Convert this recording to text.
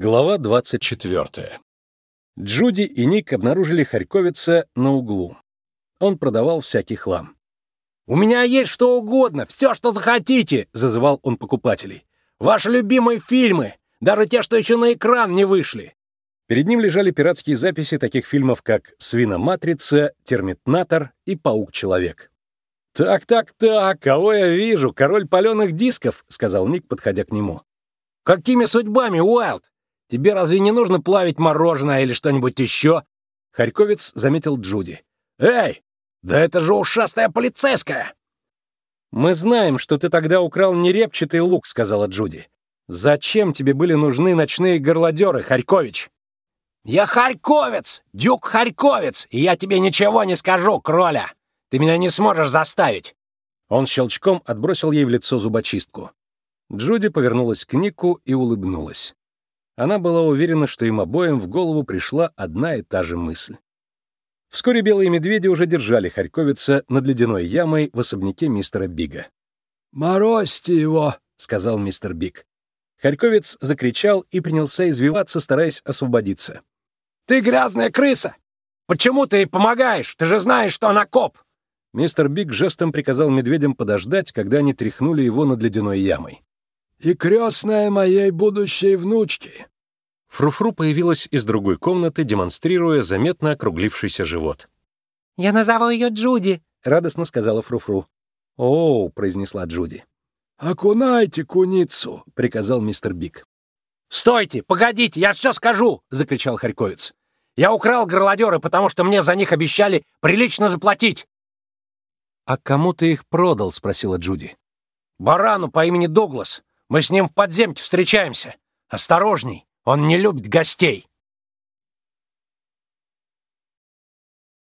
Глава 24. Джуди и Ник обнаружили Харьковица на углу. Он продавал всякий хлам. «У меня есть что угодно, все, что захотите!» — зазывал он покупателей. «Ваши любимые фильмы, даже те, что еще на экран не вышли!» Перед ним лежали пиратские записи таких фильмов, как «Свиноматрица», «Терминатор» и «Паук-человек». «Так-так-так, кого я вижу? Король паленых дисков!» — сказал Ник, подходя к нему. «Какими судьбами, Уайлд? Тебе разве не нужно плавить мороженое или что-нибудь еще?» Харьковец заметил Джуди. «Эй, да это же ушастая полицейская!» «Мы знаем, что ты тогда украл нерепчатый лук», — сказала Джуди. «Зачем тебе были нужны ночные горлодеры, Харькович?» «Я Харьковец! Дюк Харьковец! И я тебе ничего не скажу, кроля! Ты меня не сможешь заставить!» Он щелчком отбросил ей в лицо зубочистку. Джуди повернулась к Нику и улыбнулась. Она была уверена, что им обоим в голову пришла одна и та же мысль. Вскоре белые медведи уже держали Харьковица над ледяной ямой в особняке мистера Бига. «Морозьте его!» — сказал мистер Биг. Харьковец закричал и принялся извиваться, стараясь освободиться. «Ты грязная крыса! Почему ты ей помогаешь? Ты же знаешь, что она коп!» Мистер Биг жестом приказал медведям подождать, когда они тряхнули его над ледяной ямой «Она крестная моей будущей внучки». Фру-Фру появилась из другой комнаты, демонстрируя заметно округлившийся живот. «Я назову ее Джуди», — радостно сказала Фру-Фру. «Оу», — произнесла Джуди. «Окунайте куницу», — приказал мистер Биг. «Стойте! Погодите! Я все скажу!» — закричал Харьковец. «Я украл горлодеры, потому что мне за них обещали прилично заплатить!» «А кому ты их продал?» — спросила Джуди. «Барану по имени Дуглас. Мы с ним в подземке встречаемся. Осторожней, он не любит гостей.